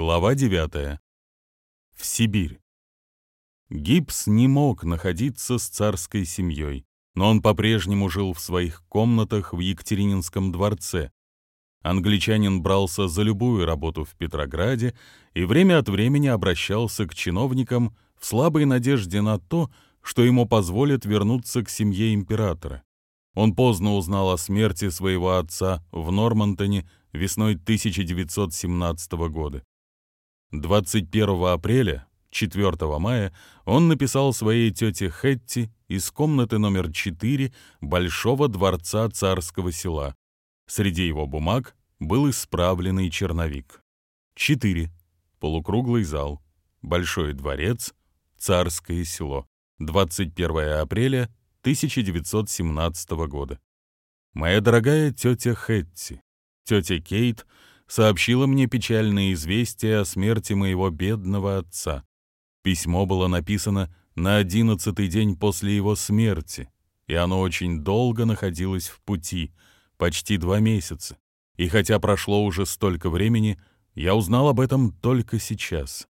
Глава 9. В Сибирь. Гипс не мог находиться с царской семьей, но он по-прежнему жил в своих комнатах в Екатерининском дворце. Англичанин брался за любую работу в Петрограде и время от времени обращался к чиновникам в слабой надежде на то, что ему позволят вернуться к семье императора. Он поздно узнал о смерти своего отца в Нормантоне весной 1917 года. 21 апреля, 4 мая, он написал своей тете Хетти из комнаты номер 4 Большого дворца царского села. Среди его бумаг был исправленный черновик. 4. Полукруглый зал. Большой дворец. Царское село. 21 апреля 1917 года. Моя дорогая тетя Хетти, тетя Кейт — сообщила мне печальное известие о смерти моего бедного отца. Письмо было написано на одиннадцатый день после его смерти, и оно очень долго находилось в пути, почти два месяца. И хотя прошло уже столько времени, я узнал об этом только сейчас.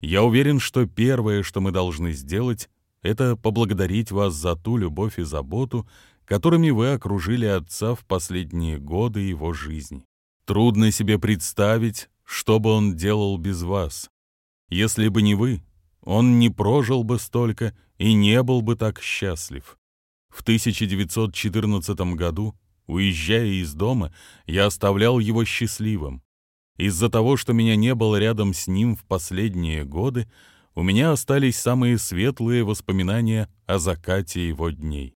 Я уверен, что первое, что мы должны сделать, это поблагодарить вас за ту любовь и заботу, которыми вы окружили отца в последние годы его жизни. Трудно себе представить, что бы он делал без вас. Если бы не вы, он не прожил бы столько и не был бы так счастлив. В 1914 году, уезжая из дома, я оставлял его счастливым. Из-за того, что меня не было рядом с ним в последние годы, у меня остались самые светлые воспоминания о закате его дней.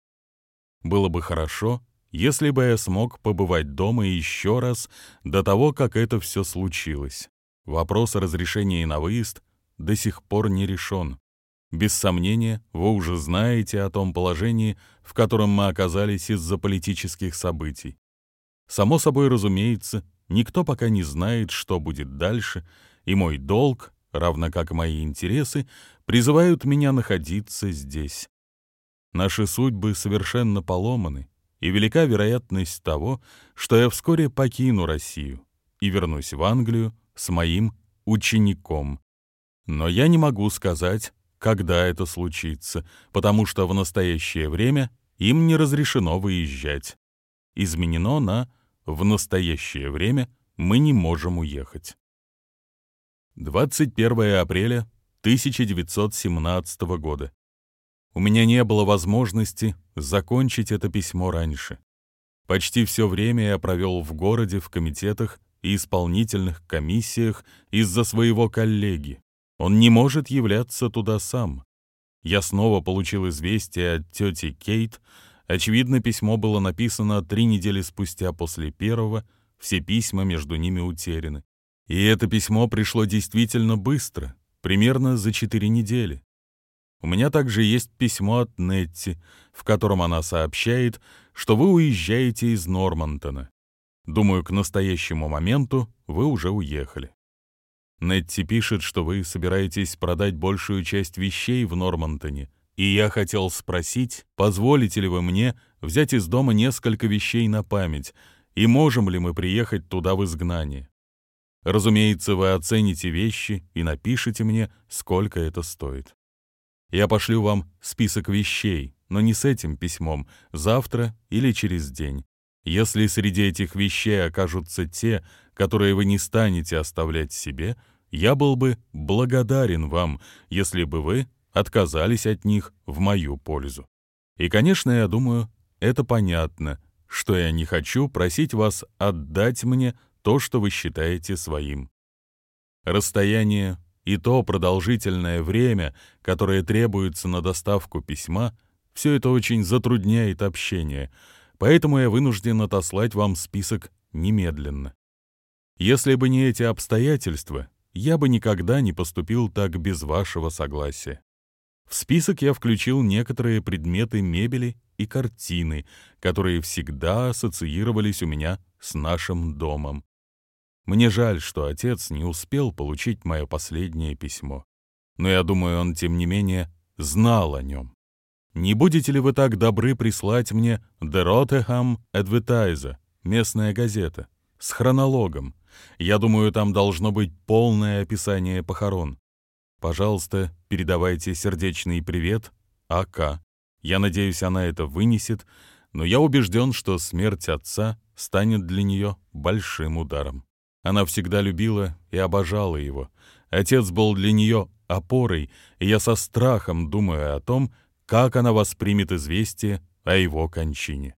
Было бы хорошо, если бы я смог побывать дома еще раз до того, как это все случилось. Вопрос о разрешении на выезд до сих пор не решен. Без сомнения, вы уже знаете о том положении, в котором мы оказались из-за политических событий. Само собой разумеется, никто пока не знает, что будет дальше, и мой долг, равно как мои интересы, призывают меня находиться здесь. Наши судьбы совершенно поломаны, и велика вероятность того, что я вскоре покину Россию и вернусь в Англию с моим учеником. Но я не могу сказать, когда это случится, потому что в настоящее время им не разрешено выезжать. Изменено на «в настоящее время мы не можем уехать». 21 апреля 1917 года. У меня не было возможности закончить это письмо раньше. Почти все время я провел в городе в комитетах и исполнительных комиссиях из-за своего коллеги. Он не может являться туда сам. Я снова получил известие от тети Кейт. Очевидно, письмо было написано три недели спустя после первого, все письма между ними утеряны. И это письмо пришло действительно быстро, примерно за четыре недели. У меня также есть письмо от Нетти, в котором она сообщает, что вы уезжаете из Нормантона. Думаю, к настоящему моменту вы уже уехали. Нетти пишет, что вы собираетесь продать большую часть вещей в Нормантоне, и я хотел спросить, позволите ли вы мне взять из дома несколько вещей на память, и можем ли мы приехать туда в изгнание. Разумеется, вы оцените вещи и напишите мне, сколько это стоит. Я пошлю вам список вещей, но не с этим письмом, завтра или через день. Если среди этих вещей окажутся те, которые вы не станете оставлять себе, я был бы благодарен вам, если бы вы отказались от них в мою пользу. И, конечно, я думаю, это понятно, что я не хочу просить вас отдать мне то, что вы считаете своим. Расстояние и то продолжительное время, которое требуется на доставку письма, все это очень затрудняет общение, поэтому я вынужден отослать вам список немедленно. Если бы не эти обстоятельства, я бы никогда не поступил так без вашего согласия. В список я включил некоторые предметы мебели и картины, которые всегда ассоциировались у меня с нашим домом. Мне жаль, что отец не успел получить мое последнее письмо. Но я думаю, он, тем не менее, знал о нем. Не будете ли вы так добры прислать мне The Rotherham Advertiser, местная газета, с хронологом, Я думаю, там должно быть полное описание похорон. Пожалуйста, передавайте сердечный привет АК. Я надеюсь, она это вынесет, но я убежден, что смерть отца станет для нее большим ударом. Она всегда любила и обожала его. Отец был для нее опорой, и я со страхом думаю о том, как она воспримет известие о его кончине.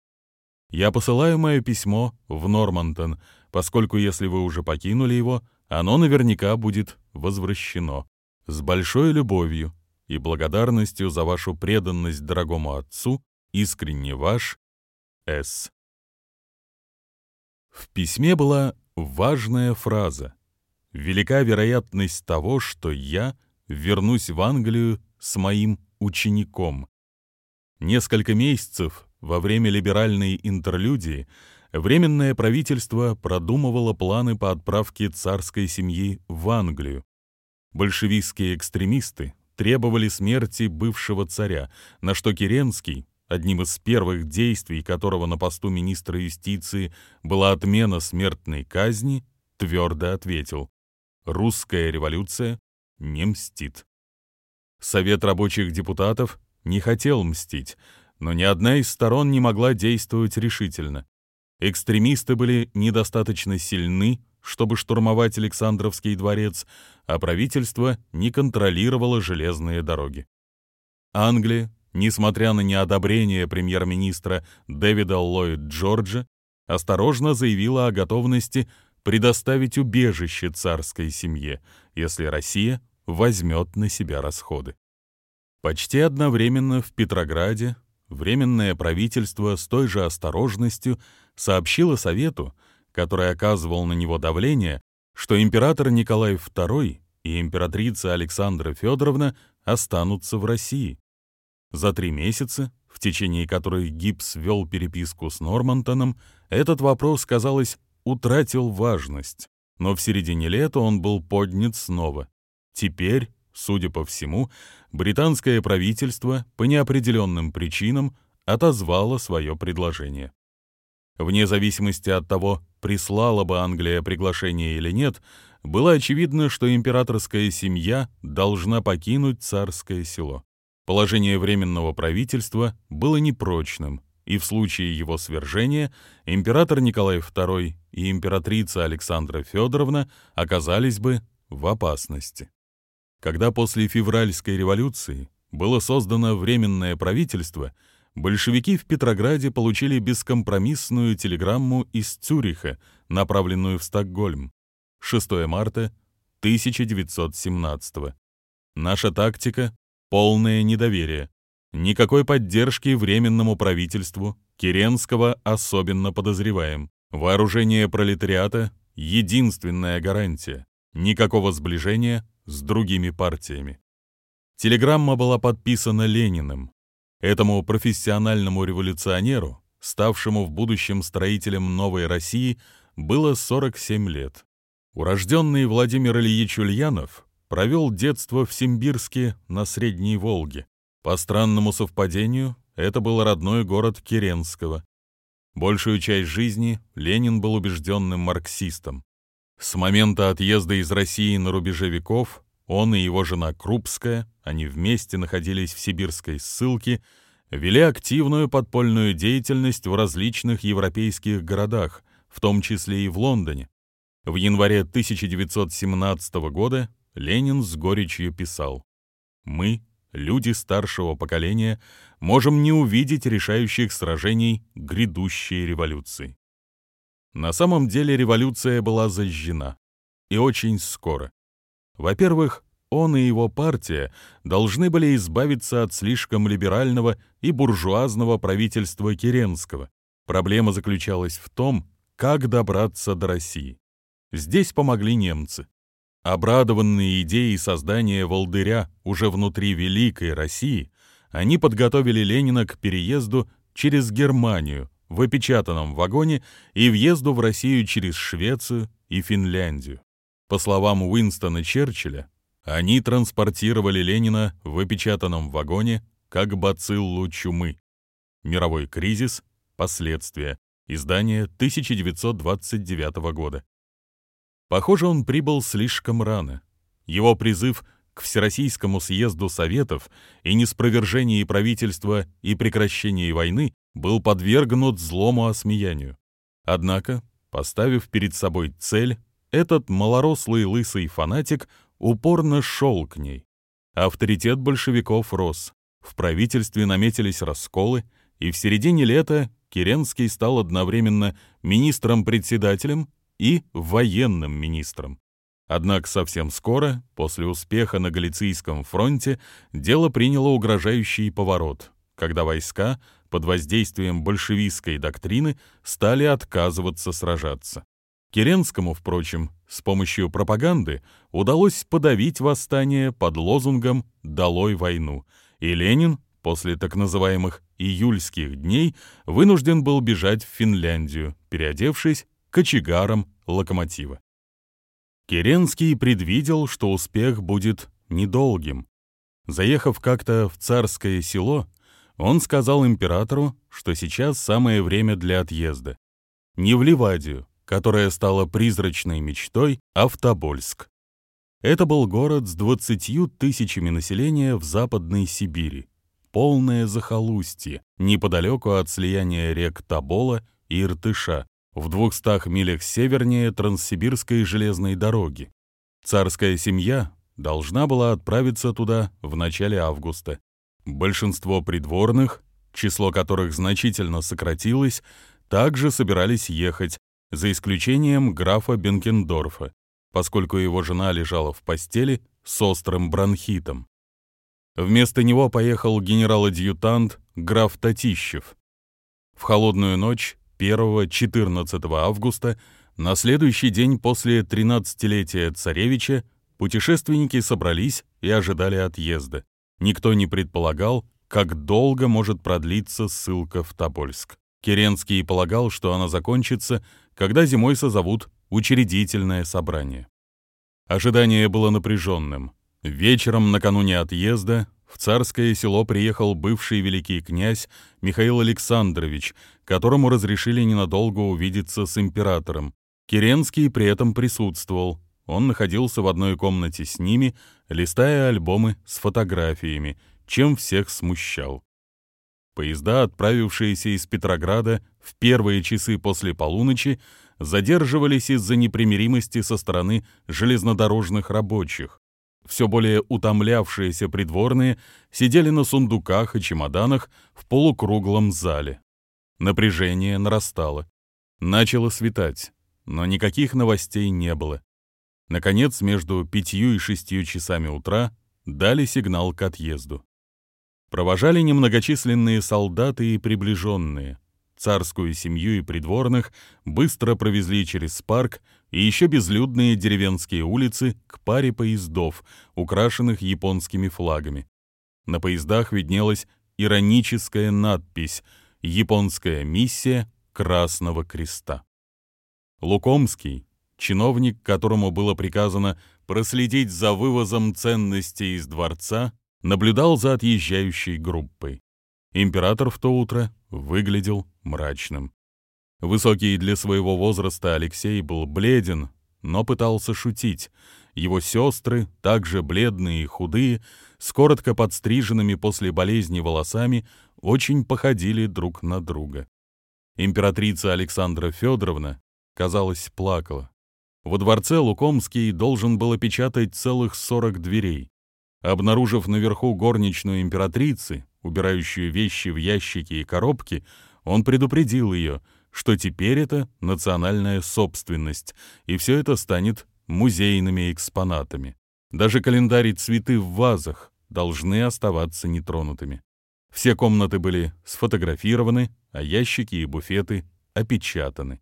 Я посылаю мое письмо в Нормантон, поскольку если вы уже покинули его, оно наверняка будет возвращено. С большой любовью и благодарностью за вашу преданность дорогому отцу, искренне ваш, С. В письме была важная фраза. «Велика вероятность того, что я вернусь в Англию с моим учеником». Несколько месяцев во время либеральной интерлюдии Временное правительство продумывало планы по отправке царской семьи в Англию. Большевистские экстремисты требовали смерти бывшего царя, на что Керенский, одним из первых действий которого на посту министра юстиции была отмена смертной казни, твердо ответил «Русская революция не мстит». Совет рабочих депутатов не хотел мстить, но ни одна из сторон не могла действовать решительно. Экстремисты были недостаточно сильны, чтобы штурмовать Александровский дворец, а правительство не контролировало железные дороги. Англия, несмотря на неодобрение премьер-министра Дэвида Ллойд Джорджа, осторожно заявила о готовности предоставить убежище царской семье, если Россия возьмет на себя расходы. Почти одновременно в Петрограде Временное правительство с той же осторожностью сообщило Совету, который оказывал на него давление, что император Николай II и императрица Александра Федоровна останутся в России. За три месяца, в течение которых Гипс вел переписку с Нормантоном, этот вопрос, казалось, утратил важность, но в середине лета он был поднят снова. Теперь Судя по всему, британское правительство по неопределенным причинам отозвало свое предложение. Вне зависимости от того, прислала бы Англия приглашение или нет, было очевидно, что императорская семья должна покинуть царское село. Положение Временного правительства было непрочным, и в случае его свержения император Николай II и императрица Александра Федоровна оказались бы в опасности. Когда после февральской революции было создано Временное правительство, большевики в Петрограде получили бескомпромиссную телеграмму из Цюриха, направленную в Стокгольм. 6 марта 1917 Наша тактика — полное недоверие. Никакой поддержки Временному правительству, Керенского особенно подозреваем. Вооружение пролетариата — единственная гарантия. Никакого сближения с другими партиями. Телеграмма была подписана Лениным. Этому профессиональному революционеру, ставшему в будущем строителем новой России, было 47 лет. Урожденный Владимир Ильич Ульянов провел детство в Симбирске на Средней Волге. По странному совпадению, это был родной город Керенского. Большую часть жизни Ленин был убежденным марксистом. С момента отъезда из России на рубеже веков он и его жена Крупская, они вместе находились в сибирской ссылке, вели активную подпольную деятельность в различных европейских городах, в том числе и в Лондоне. В январе 1917 года Ленин с горечью писал «Мы, люди старшего поколения, можем не увидеть решающих сражений грядущей революции». На самом деле революция была зажжена. И очень скоро. Во-первых, он и его партия должны были избавиться от слишком либерального и буржуазного правительства Керенского. Проблема заключалась в том, как добраться до России. Здесь помогли немцы. Обрадованные идеей создания волдыря уже внутри Великой России, они подготовили Ленина к переезду через Германию, в опечатанном вагоне и въезду в Россию через Швецию и Финляндию. По словам Уинстона Черчилля, они транспортировали Ленина в опечатанном вагоне как бациллу чумы. Мировой кризис. Последствия. Издание 1929 года. Похоже, он прибыл слишком рано. Его призыв к Всероссийскому съезду Советов и неспровержении правительства и прекращении войны был подвергнут злому осмеянию. Однако, поставив перед собой цель, этот малорослый лысый фанатик упорно шел к ней. Авторитет большевиков рос, в правительстве наметились расколы, и в середине лета Керенский стал одновременно министром-председателем и военным министром. Однако совсем скоро, после успеха на Галицийском фронте, дело приняло угрожающий поворот, когда войска под воздействием большевистской доктрины стали отказываться сражаться. Керенскому, впрочем, с помощью пропаганды удалось подавить восстание под лозунгом «Долой войну», и Ленин после так называемых «июльских дней» вынужден был бежать в Финляндию, переодевшись кочегаром локомотива. Керенский предвидел, что успех будет недолгим. Заехав как-то в царское село, он сказал императору, что сейчас самое время для отъезда. Не в Ливадию, которая стала призрачной мечтой, а в Тобольск. Это был город с двадцатью тысячами населения в Западной Сибири, полное захолустье, неподалеку от слияния рек Тобола и Иртыша, в двухстах милях севернее Транссибирской железной дороги. Царская семья должна была отправиться туда в начале августа. Большинство придворных, число которых значительно сократилось, также собирались ехать, за исключением графа Бенкендорфа, поскольку его жена лежала в постели с острым бронхитом. Вместо него поехал генерал-адъютант граф Татищев. В холодную ночь 1-14 августа, на следующий день после 13-летия царевича, путешественники собрались и ожидали отъезда. Никто не предполагал, как долго может продлиться ссылка в Тобольск. Керенский полагал, что она закончится, когда зимой созовут учредительное собрание. Ожидание было напряженным. Вечером накануне отъезда в царское село приехал бывший великий князь Михаил Александрович, которому разрешили ненадолго увидеться с императором. Керенский при этом присутствовал. Он находился в одной комнате с ними, листая альбомы с фотографиями, чем всех смущал. Поезда, отправившиеся из Петрограда в первые часы после полуночи, задерживались из-за непримиримости со стороны железнодорожных рабочих все более утомлявшиеся придворные сидели на сундуках и чемоданах в полукруглом зале. Напряжение нарастало. Начало светать, но никаких новостей не было. Наконец, между пятью и шестью часами утра дали сигнал к отъезду. Провожали немногочисленные солдаты и приближенные. Царскую семью и придворных быстро провезли через парк и еще безлюдные деревенские улицы к паре поездов, украшенных японскими флагами. На поездах виднелась ироническая надпись «Японская миссия Красного Креста». Лукомский, чиновник, которому было приказано проследить за вывозом ценностей из дворца, наблюдал за отъезжающей группой. Император в то утро выглядел мрачным. Высокий для своего возраста Алексей был бледен, но пытался шутить. Его сестры, также бледные и худые, с коротко подстриженными после болезни волосами, очень походили друг на друга. Императрица Александра Федоровна, казалось, плакала. Во дворце Лукомский должен был опечатать целых 40 дверей. Обнаружив наверху горничную императрицы, убирающую вещи в ящики и коробки, он предупредил ее, что теперь это национальная собственность, и все это станет музейными экспонатами. Даже календарь и цветы в вазах должны оставаться нетронутыми. Все комнаты были сфотографированы, а ящики и буфеты опечатаны.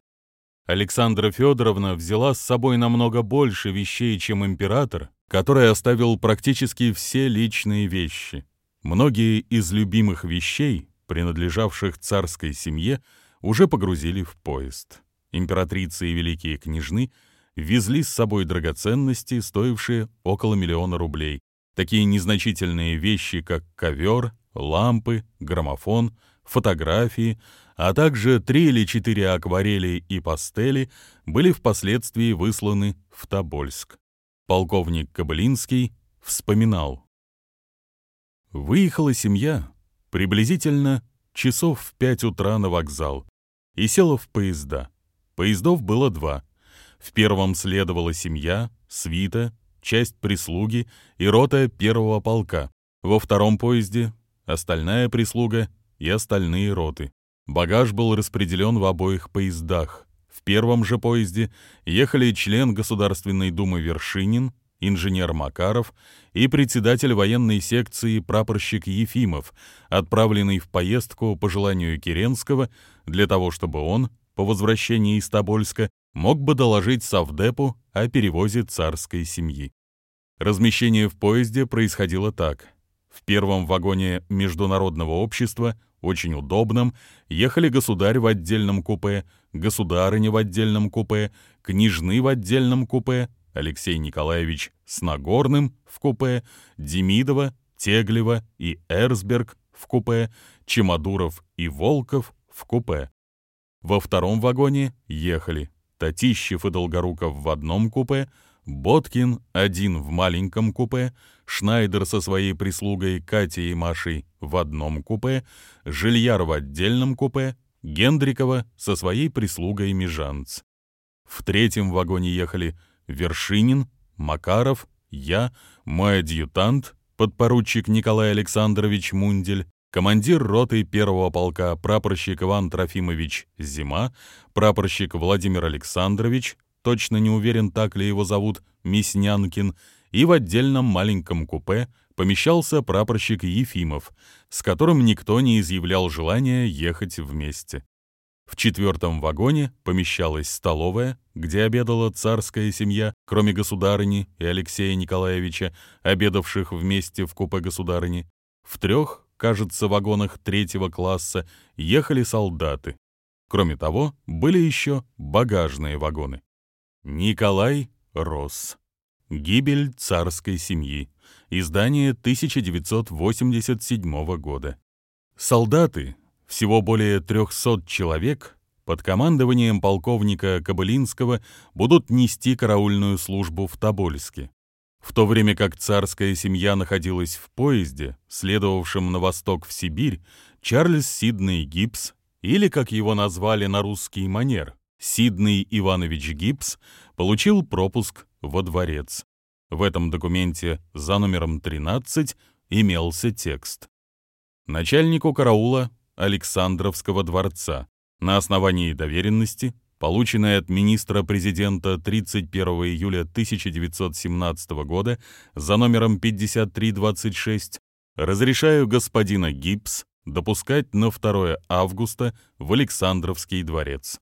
Александра Федоровна взяла с собой намного больше вещей, чем император, который оставил практически все личные вещи. Многие из любимых вещей, принадлежавших царской семье, уже погрузили в поезд. Императрицы и великие княжны везли с собой драгоценности, стоившие около миллиона рублей. Такие незначительные вещи, как ковер, лампы, граммофон, фотографии, а также три или четыре акварели и пастели были впоследствии высланы в Тобольск. Полковник Кобылинский вспоминал. Выехала семья приблизительно часов в пять утра на вокзал и села в поезда. Поездов было два. В первом следовала семья, свита, часть прислуги и рота первого полка. Во втором поезде — остальная прислуга и остальные роты. Багаж был распределен в обоих поездах. В первом же поезде ехали член Государственной Думы Вершинин, инженер Макаров и председатель военной секции прапорщик Ефимов, отправленный в поездку по желанию Керенского для того, чтобы он, по возвращении из Тобольска, мог бы доложить Совдепу о перевозе царской семьи. Размещение в поезде происходило так. В первом вагоне международного общества очень удобном, ехали государь в отдельном купе, государыня в отдельном купе, княжны в отдельном купе, Алексей Николаевич с Нагорным в купе, Демидова, Теглева и Эрсберг в купе, Чемодуров и Волков в купе. Во втором вагоне ехали Татищев и Долгоруков в одном купе, Боткин один в маленьком купе, Шнайдер со своей прислугой Катей и Машей в одном купе, Жильяр в отдельном купе, Гендрикова со своей прислугой Межанц. В третьем вагоне ехали Вершинин, Макаров, я, мой адъютант, подпоручик Николай Александрович Мундель, командир роты первого полка прапорщик Иван Трофимович Зима, прапорщик Владимир Александрович, точно не уверен, так ли его зовут, Мяснянкин, и в отдельном маленьком купе помещался прапорщик Ефимов, с которым никто не изъявлял желания ехать вместе. В четвертом вагоне помещалась столовая, где обедала царская семья, кроме государыни и Алексея Николаевича, обедавших вместе в купе государыни. В трех, кажется, вагонах третьего класса ехали солдаты. Кроме того, были еще багажные вагоны. Николай Росс. Гибель царской семьи. Издание 1987 года. Солдаты, всего более 300 человек, под командованием полковника Кобылинского будут нести караульную службу в Тобольске. В то время как царская семья находилась в поезде, следовавшем на восток в Сибирь, Чарльз Сидней Гибс, или, как его назвали на русский манер, Сидней Иванович Гибс получил пропуск во дворец. В этом документе за номером 13 имелся текст. Начальнику караула Александровского дворца на основании доверенности, полученной от министра-президента 31 июля 1917 года за номером 5326, разрешаю господина Гибс допускать на 2 августа в Александровский дворец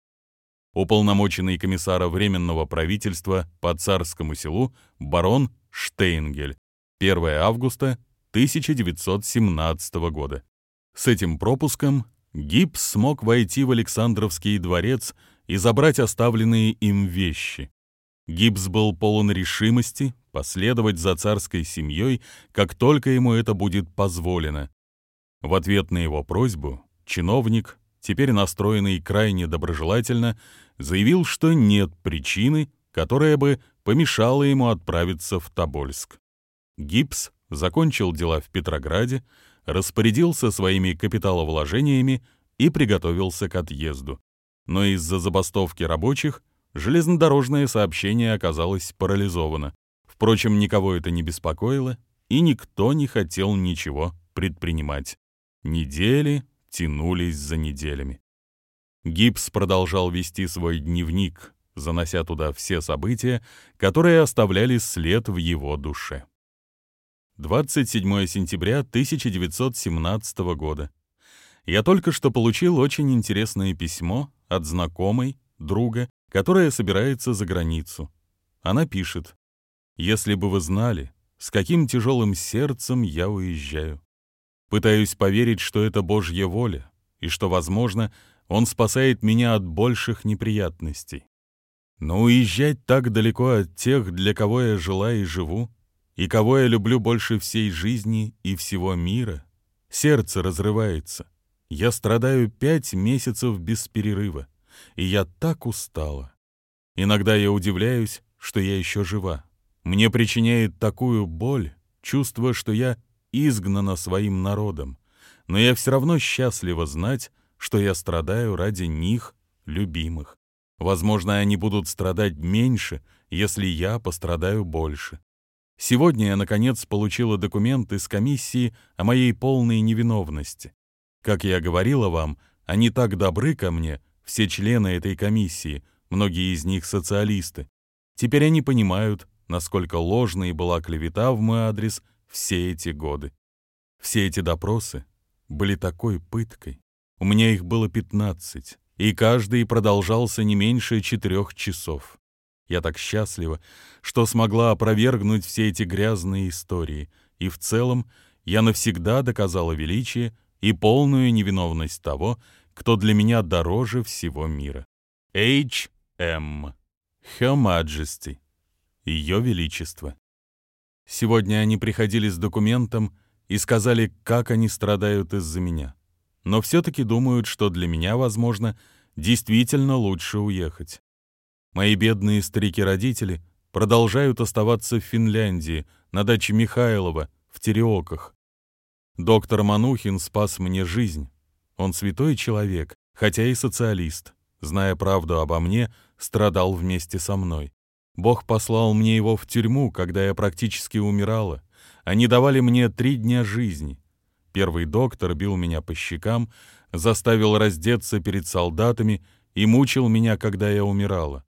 уполномоченный комиссара Временного правительства по царскому селу барон Штейнгель, 1 августа 1917 года. С этим пропуском Гибс смог войти в Александровский дворец и забрать оставленные им вещи. Гибс был полон решимости последовать за царской семьей, как только ему это будет позволено. В ответ на его просьбу чиновник, теперь настроенный крайне доброжелательно, заявил, что нет причины, которая бы помешала ему отправиться в Тобольск. Гипс закончил дела в Петрограде, распорядился своими капиталовложениями и приготовился к отъезду. Но из-за забастовки рабочих железнодорожное сообщение оказалось парализовано. Впрочем, никого это не беспокоило, и никто не хотел ничего предпринимать. Недели тянулись за неделями. Гипс продолжал вести свой дневник, занося туда все события, которые оставляли след в его душе. 27 сентября 1917 года. Я только что получил очень интересное письмо от знакомой, друга, которая собирается за границу. Она пишет, «Если бы вы знали, с каким тяжелым сердцем я уезжаю. Пытаюсь поверить, что это Божья воля, и что, возможно, он спасает меня от больших неприятностей. Но уезжать так далеко от тех, для кого я жила и живу, и кого я люблю больше всей жизни и всего мира, сердце разрывается. Я страдаю пять месяцев без перерыва, и я так устала. Иногда я удивляюсь, что я еще жива. Мне причиняет такую боль чувство, что я изгнана своим народом, но я все равно счастлива знать, что я страдаю ради них, любимых. Возможно, они будут страдать меньше, если я пострадаю больше. Сегодня я, наконец, получила документ из комиссии о моей полной невиновности. Как я говорила вам, они так добры ко мне, все члены этой комиссии, многие из них социалисты. Теперь они понимают, насколько ложной была клевета в мой адрес все эти годы. Все эти допросы были такой пыткой. У меня их было 15, и каждый продолжался не меньше четырех часов. Я так счастлива, что смогла опровергнуть все эти грязные истории, и в целом я навсегда доказала величие и полную невиновность того, кто для меня дороже всего мира. H.M. Her Majesty. Ее Величество. Сегодня они приходили с документом и сказали, как они страдают из-за меня. Но все-таки думают, что для меня, возможно, действительно лучше уехать. Мои бедные старики-родители продолжают оставаться в Финляндии, на даче Михайлова, в Тереоках. Доктор Манухин спас мне жизнь. Он святой человек, хотя и социалист. Зная правду обо мне, страдал вместе со мной. Бог послал мне его в тюрьму, когда я практически умирала. Они давали мне три дня жизни. Первый доктор бил меня по щекам, заставил раздеться перед солдатами и мучил меня, когда я умирала.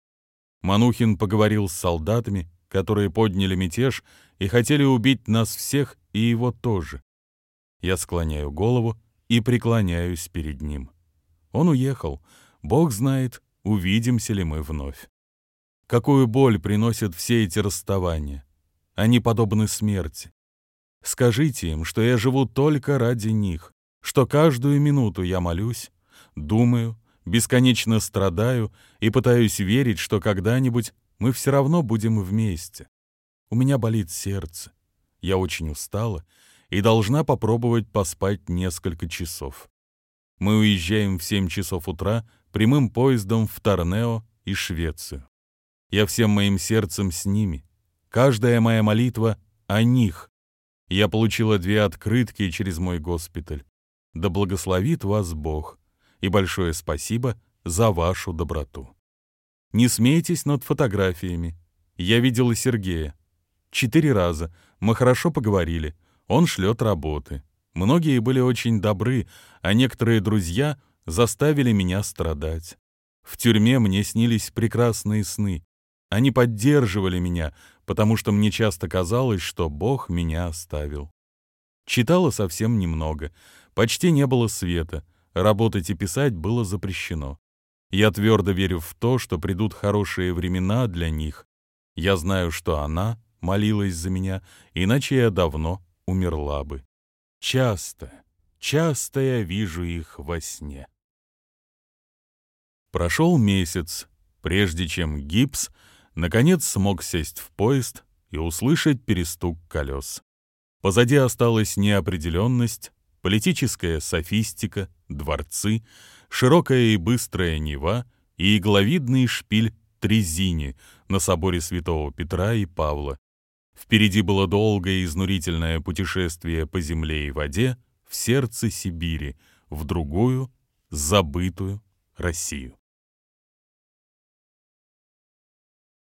Манухин поговорил с солдатами, которые подняли мятеж и хотели убить нас всех и его тоже. Я склоняю голову и преклоняюсь перед ним. Он уехал. Бог знает, увидимся ли мы вновь. Какую боль приносят все эти расставания. Они подобны смерти. Скажите им, что я живу только ради них, что каждую минуту я молюсь, думаю, бесконечно страдаю и пытаюсь верить, что когда-нибудь мы все равно будем вместе. У меня болит сердце. Я очень устала и должна попробовать поспать несколько часов. Мы уезжаем в 7 часов утра прямым поездом в Торнео и Швецию. Я всем моим сердцем с ними. Каждая моя молитва о них. Я получила две открытки через мой госпиталь. Да благословит вас Бог. И большое спасибо за вашу доброту. Не смейтесь над фотографиями. Я видела Сергея. Четыре раза. Мы хорошо поговорили. Он шлет работы. Многие были очень добры, а некоторые друзья заставили меня страдать. В тюрьме мне снились прекрасные сны. Они поддерживали меня, потому что мне часто казалось, что Бог меня оставил. Читала совсем немного, почти не было света, работать и писать было запрещено. Я твердо верю в то, что придут хорошие времена для них. Я знаю, что она молилась за меня, иначе я давно умерла бы. Часто, часто я вижу их во сне. Прошел месяц, прежде чем гипс наконец смог сесть в поезд и услышать перестук колес. Позади осталась неопределенность, политическая софистика, дворцы, широкая и быстрая Нева и игловидный шпиль Трезини на соборе святого Петра и Павла. Впереди было долгое и изнурительное путешествие по земле и воде в сердце Сибири, в другую, забытую Россию.